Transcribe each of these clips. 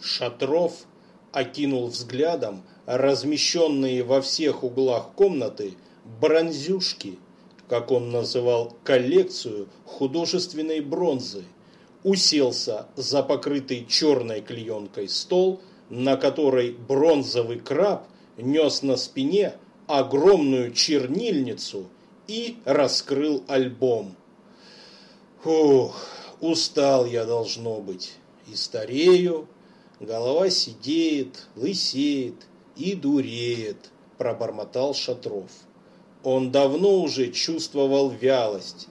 Шатров окинул взглядом размещенные во всех углах комнаты бронзюшки, как он называл коллекцию художественной бронзы, уселся за покрытый черной клеенкой стол, на которой бронзовый краб нес на спине огромную чернильницу и раскрыл альбом. Ух, устал я должно быть и старею, голова сидеет, лысеет и дуреет, пробормотал Шатров. Он давно уже чувствовал вялость.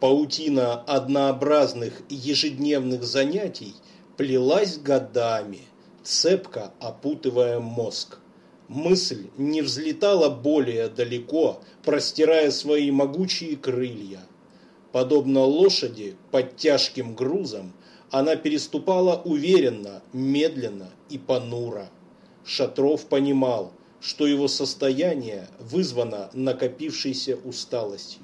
Паутина однообразных ежедневных занятий плелась годами, цепко опутывая мозг. Мысль не взлетала более далеко, простирая свои могучие крылья. Подобно лошади под тяжким грузом, она переступала уверенно, медленно и понуро. Шатров понимал, что его состояние вызвано накопившейся усталостью.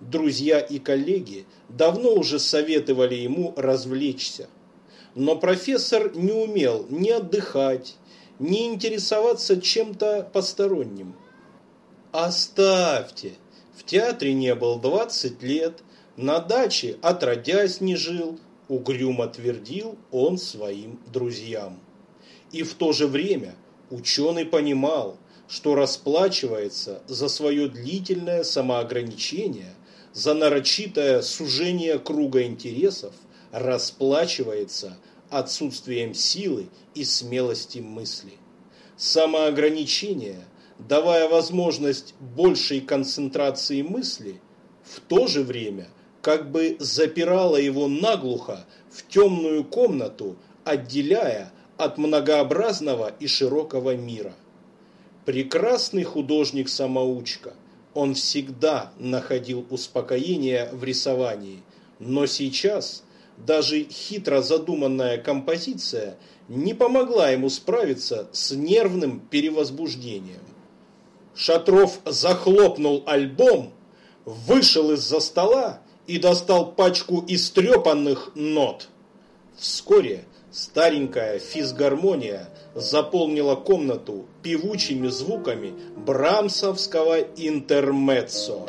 Друзья и коллеги давно уже советовали ему развлечься. Но профессор не умел ни отдыхать, ни интересоваться чем-то посторонним. «Оставьте! В театре не был 20 лет, на даче отродясь не жил», угрюмо твердил он своим друзьям. И в то же время ученый понимал, что расплачивается за свое длительное самоограничение, за нарочитое сужение круга интересов, расплачивается отсутствием силы и смелости мысли. Самоограничение, давая возможность большей концентрации мысли, в то же время как бы запирало его наглухо в темную комнату, отделяя от многообразного и широкого мира. Прекрасный художник-самоучка, он всегда находил успокоение в рисовании, но сейчас даже хитро задуманная композиция не помогла ему справиться с нервным перевозбуждением. Шатров захлопнул альбом, вышел из-за стола и достал пачку истрепанных нот. Вскоре Старенькая физгармония заполнила комнату певучими звуками брамсовского интермеццо.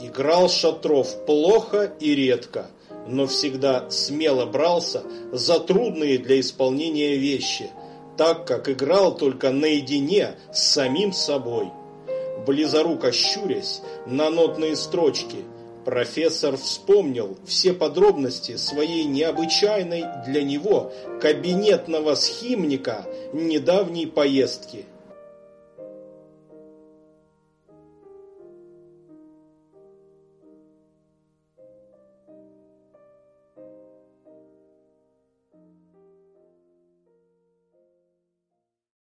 Играл Шатров плохо и редко, но всегда смело брался за трудные для исполнения вещи, так как играл только наедине с самим собой. Близоруко щурясь на нотные строчки – Профессор вспомнил все подробности своей необычайной для него кабинетного схимника недавней поездки –